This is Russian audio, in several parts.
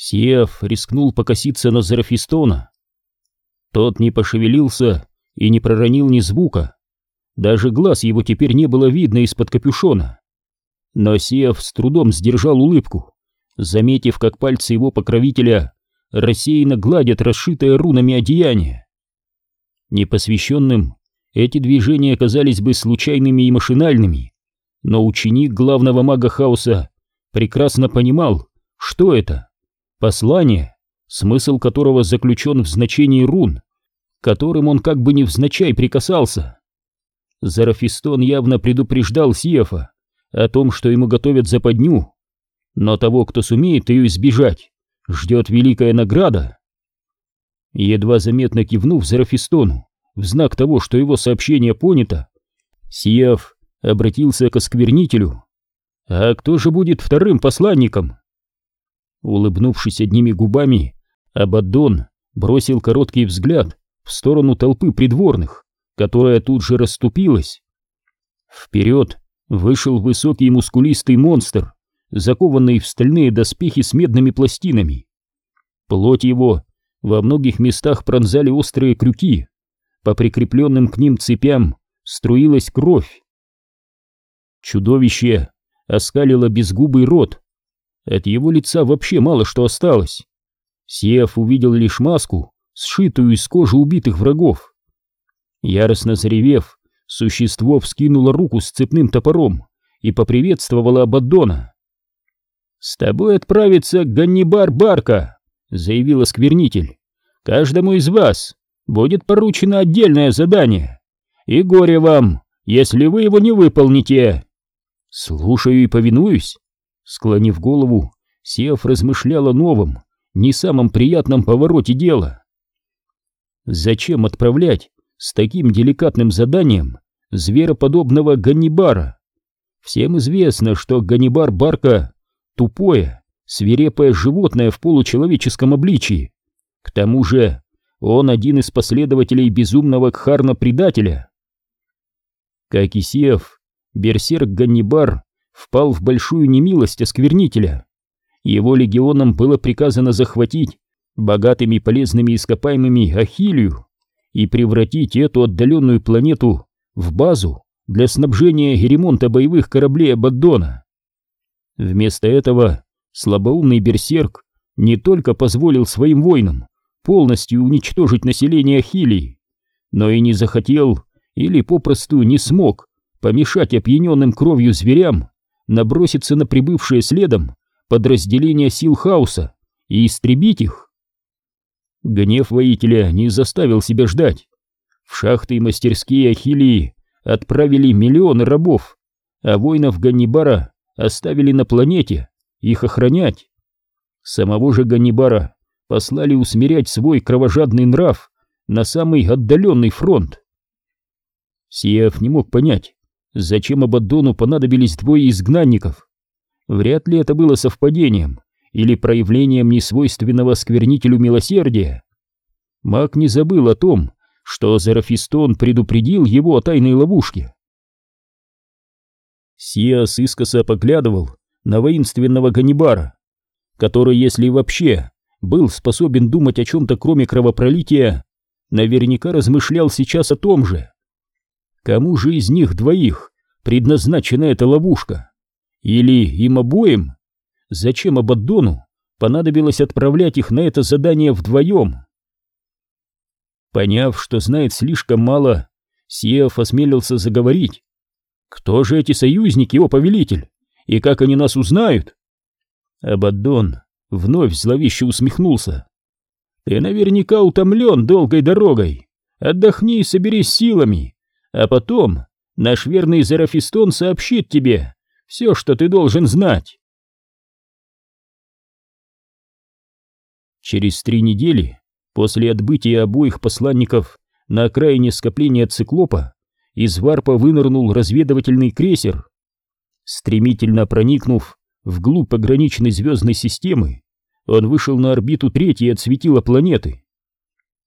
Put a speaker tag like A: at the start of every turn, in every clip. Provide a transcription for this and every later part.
A: Сиев рискнул покоситься на Зарафистона. Тот не пошевелился и не проронил ни звука. Даже глаз его теперь не было видно из-под капюшона. Но Сиев с трудом сдержал улыбку, заметив, как пальцы его покровителя рассеянно гладят расшитое рунами одеяние. Непосвященным эти движения казались бы случайными и машинальными, но ученик главного мага хаоса прекрасно понимал, что это — послание, смысл которого заключен в значении рун, которым он как бы невзначай прикасался. Зарафистон явно предупреждал Сиефа о том, что ему готовят западню, но того, кто сумеет ее избежать, ждет великая награда. Едва заметно кивнув Зарафистону в знак того, что его сообщение понято, Сиеф обратился к осквернителю. «А кто же будет вторым посланником?» Улыбнувшись одними губами, Абаддон бросил короткий взгляд в сторону толпы придворных, которая тут же расступилась. Вперед вышел высокий мускулистый монстр, закованный в стальные доспехи с медными пластинами. Плоть его во многих местах пронзали острые крюки, по прикрепленным к ним цепям струилась кровь. Чудовище оскалило безгубый рот. От его лица вообще мало что осталось. Сев увидел лишь маску, сшитую из кожи убитых врагов. Яростно заревев, существо вскинуло руку с цепным топором и поприветствовало Абаддона. «С тобой отправится Ганнибар Барка», — заявил осквернитель. «Каждому из вас будет поручено отдельное задание. И горе вам, если вы его не выполните». «Слушаю и повинуюсь», — склонив голову, Сев размышлял о новом, не самом приятном повороте дела. Зачем отправлять с таким деликатным заданием звероподобного Ганнибара? Всем известно, что Ганнибар Барка — тупое, свирепое животное в получеловеческом обличии. К тому же он один из последователей безумного Кхарна-предателя. Как и Сев, берсерк Ганнибар впал в большую немилость осквернителя. Его легионам было приказано захватить богатыми полезными ископаемыми Ахилию и превратить эту отдаленную планету в базу для снабжения и ремонта боевых кораблей Абаддона. Вместо этого слабоумный берсерк не только позволил своим воинам полностью уничтожить население Ахилии, но и не захотел или попросту не смог помешать опьяненным кровью зверям наброситься на прибывшие следом подразделения сил хаоса и истребить их. Гнев воителя не заставил себя ждать. В шахты и мастерские Ахилии отправили миллионы рабов, а воинов Ганнибара оставили на планете их охранять. Самого же Ганнибара послали усмирять свой кровожадный нрав на самый отдаленный фронт. Сиев не мог понять, зачем Абаддону понадобились двое изгнанников. Вряд ли это было совпадением или проявлением несвойственного сквернителю милосердия. Маг не забыл о том, что Зарафистон предупредил его о тайной ловушке. Сиас искоса поглядывал на воинственного Ганнибара, который, если вообще был способен думать о чем-то кроме кровопролития, наверняка размышлял сейчас о том же. Кому же из них двоих предназначена эта ловушка? Или им обоим? Зачем Абаддону понадобилось отправлять их на это задание вдвоем? Поняв, что знает слишком мало, Сиев осмелился заговорить. Кто же эти союзники, о повелитель? И как они нас узнают? Абаддон вновь зловеще усмехнулся. Ты наверняка утомлен долгой дорогой. Отдохни и соберись силами, а потом наш верный Зерафистон сообщит тебе все, что ты должен знать. Через три недели после отбытия обоих посланников на окраине скопления циклопа из варпа вынырнул разведывательный крейсер. Стремительно проникнув вглубь пограничной звездной системы, он вышел на орбиту третьей от светила планеты.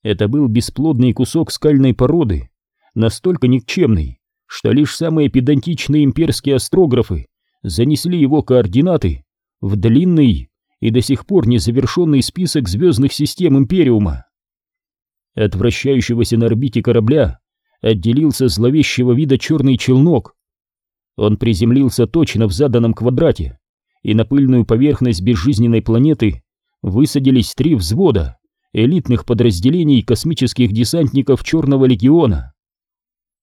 A: Это был бесплодный кусок скальной породы, настолько никчемный, что лишь самые педантичные имперские астрографы занесли его координаты в длинный и до сих пор не завершенный список звездных систем Империума. От вращающегося на орбите корабля отделился зловещего вида черный челнок. Он приземлился точно в заданном квадрате, и на пыльную поверхность безжизненной планеты высадились три взвода элитных подразделений космических десантников Черного легиона.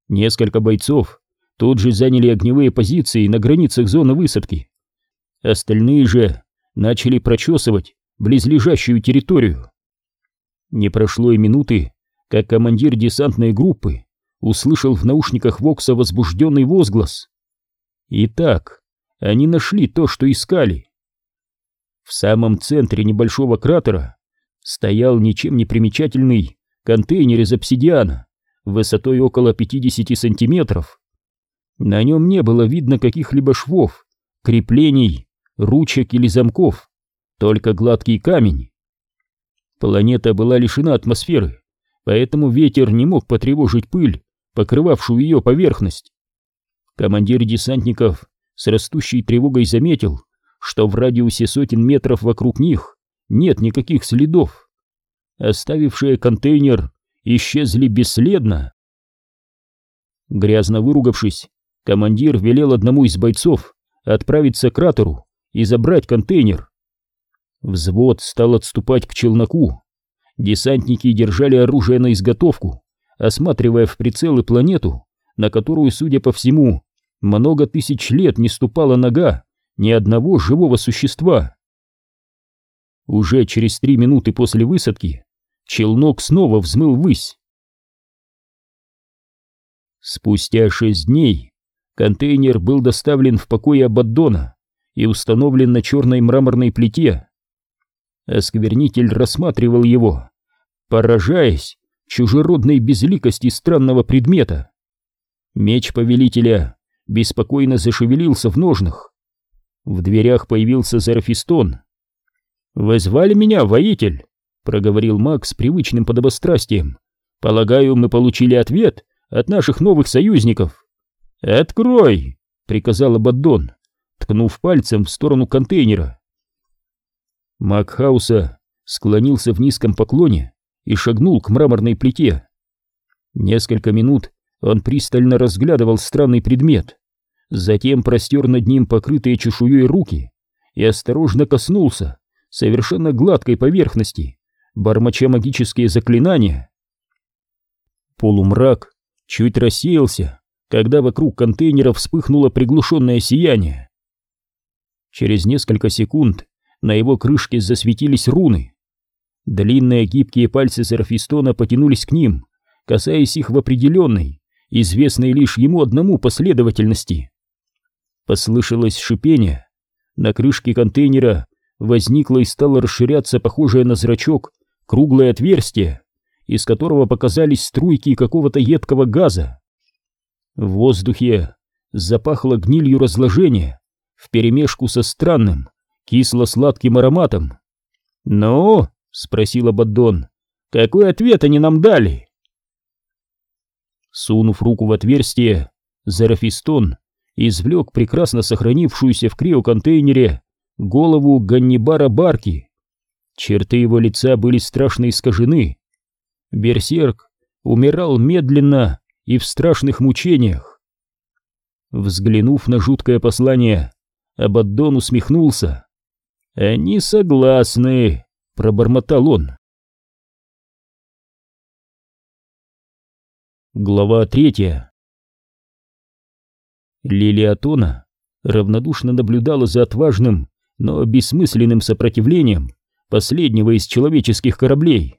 A: Несколько бойцов тут же заняли огневые позиции на границах зоны высадки. Остальные же начали прочесывать близлежащую территорию. Не прошло и минуты, как командир десантной группы услышал в наушниках Вокса возбужденный возглас. Итак, они нашли то, что искали. В самом центре небольшого кратера стоял ничем не примечательный контейнер из обсидиана высотой около 50 сантиметров. На нем не было видно каких-либо швов, креплений, ручек или замков, только гладкий камень. Планета была лишена атмосферы, поэтому ветер не мог потревожить пыль, покрывавшую ее поверхность. Командир десантников с растущей тревогой заметил, что в радиусе сотен метров вокруг них нет никаких следов. Оставившие контейнер исчезли бесследно. Грязно выругавшись, командир велел одному из бойцов отправиться к кратеру и забрать контейнер. Взвод стал отступать к челноку. Десантники держали оружие на изготовку, осматривая в прицелы планету, на которую, судя по всему, много тысяч лет не ступала нога ни одного живого существа. Уже через три минуты после высадки челнок снова взмыл ввысь. Спустя шесть дней контейнер был доставлен в покой Абаддона и установлен на черной мраморной плите. Осквернитель рассматривал его, поражаясь чужеродной безликости странного предмета. Меч повелителя беспокойно зашевелился в ножнах. В дверях появился Зарафистон. «Вы звали меня, воитель?» — проговорил маг с привычным подобострастием. «Полагаю, мы получили ответ от наших новых союзников». «Открой!» — приказал Абаддон, ткнув пальцем в сторону контейнера. Маг Хауса склонился в низком поклоне и шагнул к мраморной плите. Несколько минут он пристально разглядывал странный предмет, затем простер над ним покрытые чешуей руки и осторожно коснулся совершенно гладкой поверхности, бормоча магические заклинания. Полумрак чуть рассеялся, когда вокруг контейнера вспыхнуло приглушенное сияние. Через несколько секунд на его крышке засветились руны. Длинные гибкие пальцы Серафистона потянулись к ним, касаясь их в определенной, известной лишь ему одному последовательности. Послышалось шипение. На крышке контейнера возникло и стало расширяться похожее на зрачок круглое отверстие, из которого показались струйки какого-то едкого газа. В воздухе запахло гнилью разложения вперемешку со странным, кисло-сладким ароматом. «Ну?» — спросил Абаддон. «Какой ответ они нам дали?» Сунув руку в отверстие, Зарафистон извлек прекрасно сохранившуюся в криоконтейнере голову Ганнибара Барки. Черты его лица были страшно искажены. Берсерк умирал медленно и в страшных мучениях. Взглянув на жуткое послание, Абаддон усмехнулся. «Они согласны», — пробормотал он. Глава третья Лилиатона равнодушно наблюдала за отважным, но бессмысленным сопротивлением последнего из человеческих кораблей.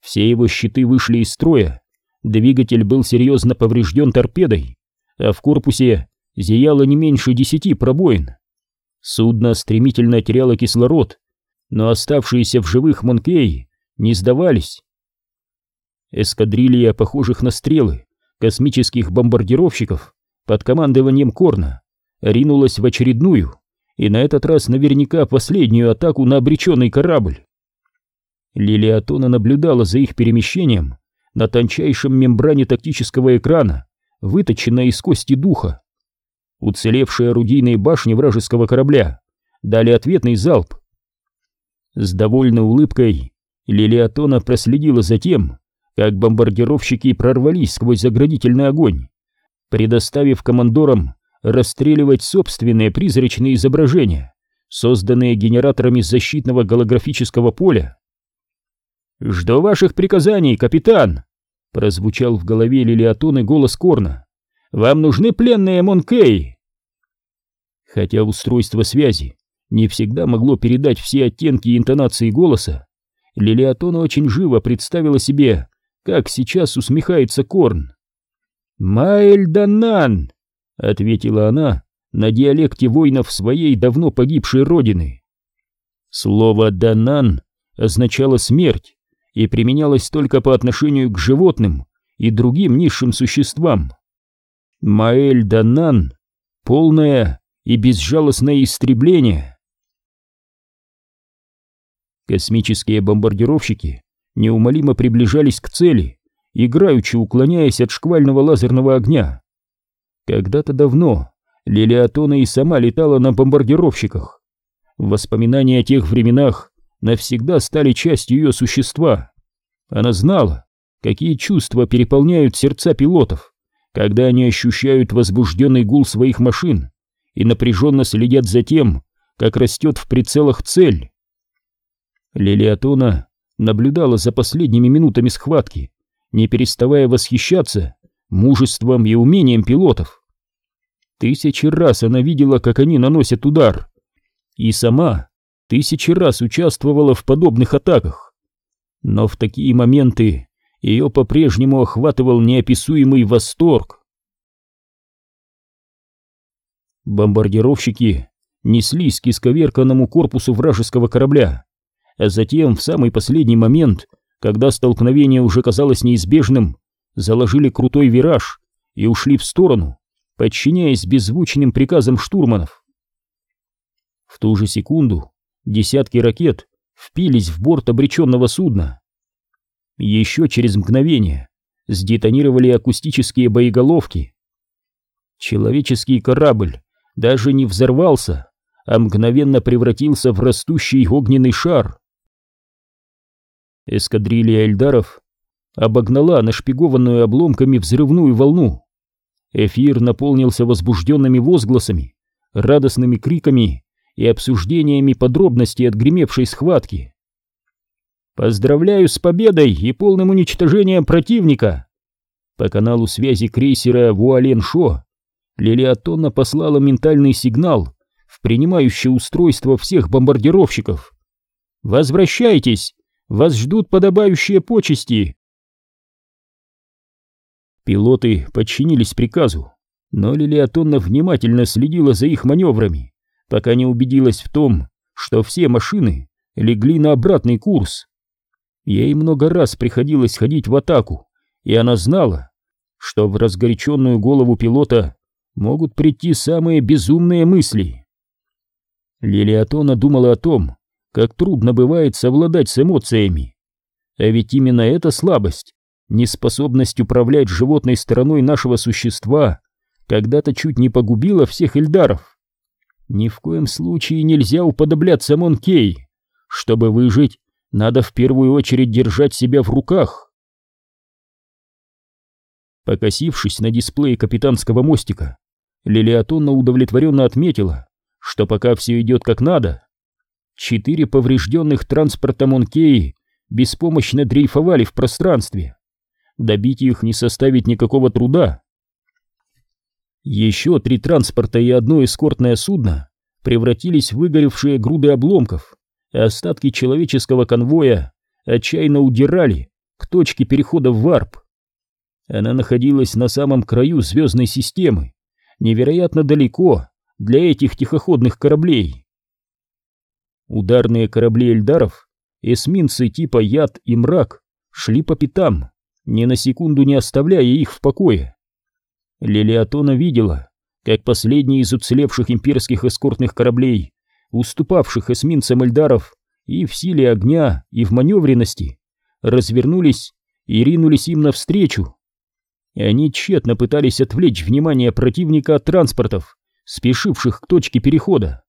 A: Все его щиты вышли из строя, двигатель был серьезно поврежден торпедой, а в корпусе зияло не меньше десяти пробоин. Судно стремительно теряло кислород, но оставшиеся в живых Монкей не сдавались. Эскадрилья похожих на стрелы космических бомбардировщиков под командованием Корна ринулась в очередную и на этот раз наверняка последнюю атаку на обреченный корабль. Лилиатона наблюдала за их перемещением на тончайшем мембране тактического экрана, выточенной из кости духа. Уцелевшие орудийные башни вражеского корабля дали ответный залп. С довольной улыбкой Лилиатона проследила за тем, как бомбардировщики прорвались сквозь заградительный огонь, предоставив командорам расстреливать собственные призрачные изображения, созданные генераторами защитного голографического поля. «Жду ваших приказаний, капитан!» — прозвучал в голове Лилиатоны голос Корна. «Вам нужны пленные Монкей!» Хотя устройство связи не всегда могло передать все оттенки и интонации голоса, Лилиатона очень живо представила себе, как сейчас усмехается Корн. «Маэль Данан!» — ответила она на диалекте воинов своей давно погибшей родины. Слово «данан» означало смерть и применялось только по отношению к животным и другим низшим существам. Маэль Данан — полное и безжалостное истребление. Космические бомбардировщики неумолимо приближались к цели, играючи уклоняясь от шквального лазерного огня. Когда-то давно Лилиатона и сама летала на бомбардировщиках. Воспоминания о тех временах навсегда стали частью ее существа. Она знала, какие чувства переполняют сердца пилотов, когда они ощущают возбужденный гул своих машин и напряженно следят за тем, как растет в прицелах цель. Лилиатона наблюдала за последними минутами схватки, не переставая восхищаться мужеством и умением пилотов. Тысячи раз она видела, как они наносят удар, и сама тысячи раз участвовала в подобных атаках. Но в такие моменты ее по-прежнему охватывал неописуемый восторг. Бомбардировщики неслись к исковерканному корпусу вражеского корабля, а затем, в самый последний момент, когда столкновение уже казалось неизбежным, заложили крутой вираж и ушли в сторону, подчиняясь беззвучным приказам штурманов. В ту же секунду десятки ракет впились в борт обреченного судна. Еще через мгновение сдетонировали акустические боеголовки. Человеческий корабль даже не взорвался, а мгновенно превратился в растущий огненный шар. Эскадрилья эльдаров обогнала нашпигованную обломками взрывную волну. Эфир наполнился возбужденными возгласами, радостными криками и обсуждениями подробностей отгремевшей схватки. «Поздравляю с победой и полным уничтожением противника!» По каналу связи крейсера «Вуален-Шо» Лилиатонна послала ментальный сигнал в принимающее устройство всех бомбардировщиков. «Возвращайтесь! Вас ждут подобающие почести!» Пилоты подчинились приказу, но Лилиатонна внимательно следила за их маневрами, пока не убедилась в том, что все машины легли на обратный курс. Ей много раз приходилось ходить в атаку, и она знала, что в разгоряченную голову пилота могут прийти самые безумные мысли. Лилиатона думала о том, как трудно бывает совладать с эмоциями. А ведь именно эта слабость, неспособность управлять животной стороной нашего существа, когда-то чуть не погубила всех Эльдаров. Ни в коем случае нельзя уподобляться Монкей. Чтобы выжить, надо в первую очередь держать себя в руках. Покосившись на дисплей капитанского мостика, Лилиатонна удовлетворенно отметила, что пока все идет как надо, Четыре поврежденных транспорта Монкеи беспомощно дрейфовали в пространстве. Добить их не составит никакого труда. Еще три транспорта и одно эскортное судно превратились в выгоревшие груды обломков, а остатки человеческого конвоя отчаянно удирали к точке перехода в варп. Она находилась на самом краю звездной системы, невероятно далеко для этих тихоходных кораблей. Ударные корабли эльдаров, эсминцы типа Яд и Мрак, шли по пятам, ни на секунду не оставляя их в покое. Лилиатона видела, как последний из уцелевших имперских эскортных кораблей, уступавших эсминцам эльдаров и в силе огня, и в маневренности, развернулись и ринулись им навстречу. Они тщетно пытались отвлечь внимание противника от транспортов, спешивших к точке перехода.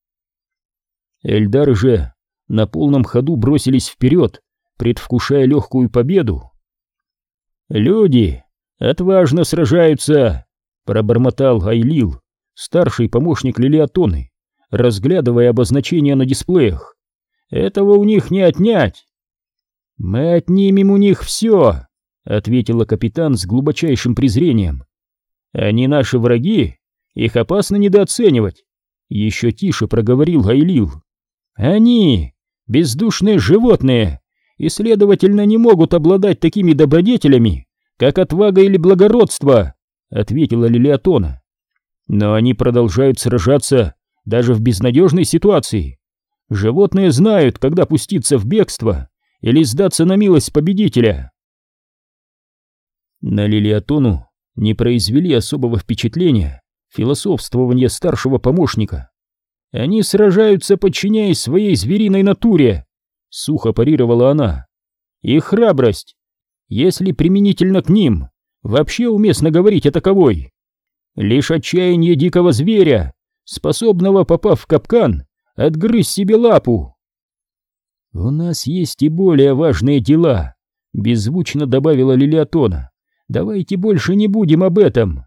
A: Эльдары же на полном ходу бросились вперед, предвкушая легкую победу. «Люди отважно сражаются!» — пробормотал Айлил, старший помощник Лилиатоны, разглядывая обозначения на дисплеях. «Этого у них не отнять!» «Мы отнимем у них все!» — ответила капитан с глубочайшим презрением. «Они наши враги, их опасно недооценивать!» Еще тише проговорил Айлил. «Они — бездушные животные, и, следовательно, не могут обладать такими добродетелями, как отвага или благородство!» — ответила Лилиатона. «Но они продолжают сражаться даже в безнадежной ситуации. Животные знают, когда пуститься в бегство или сдаться на милость победителя». На Лилиатону не произвели особого впечатления философствования старшего помощника. Они сражаются, подчиняясь своей звериной натуре, сухо парировала она. И храбрость, если применительно к ним, вообще уместно говорить о таковой. Лишь отчаяние дикого зверя, способного, попав в капкан, отгрызть себе лапу. «У нас есть и более важные дела», — беззвучно добавила Лилиатона. Давайте больше не будем об этом.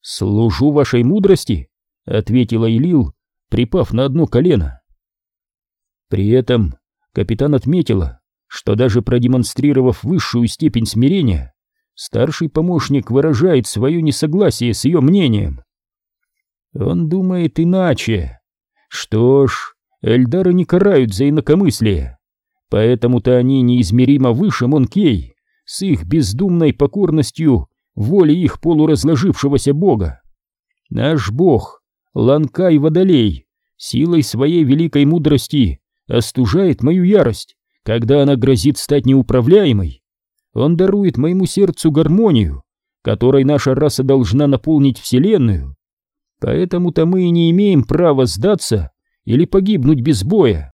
A: Служу вашей мудрости, ответила Илил, припав на одно колено. При этом капитан отметила, что даже продемонстрировав высшую степень смирения, старший помощник выражает свое несогласие с ее мнением. Он думает иначе. Что ж, Эльдары не карают за инакомыслие, поэтому-то они неизмеримо выше Монкей с их бездумной покорностью воле их полуразложившегося бога. Наш бог, Ланкай Водолей, силой своей великой мудрости остужает мою ярость, когда она грозит стать неуправляемой. Он дарует моему сердцу гармонию, которой наша раса должна наполнить Вселенную. Поэтому-то мы и не имеем права сдаться или погибнуть без боя.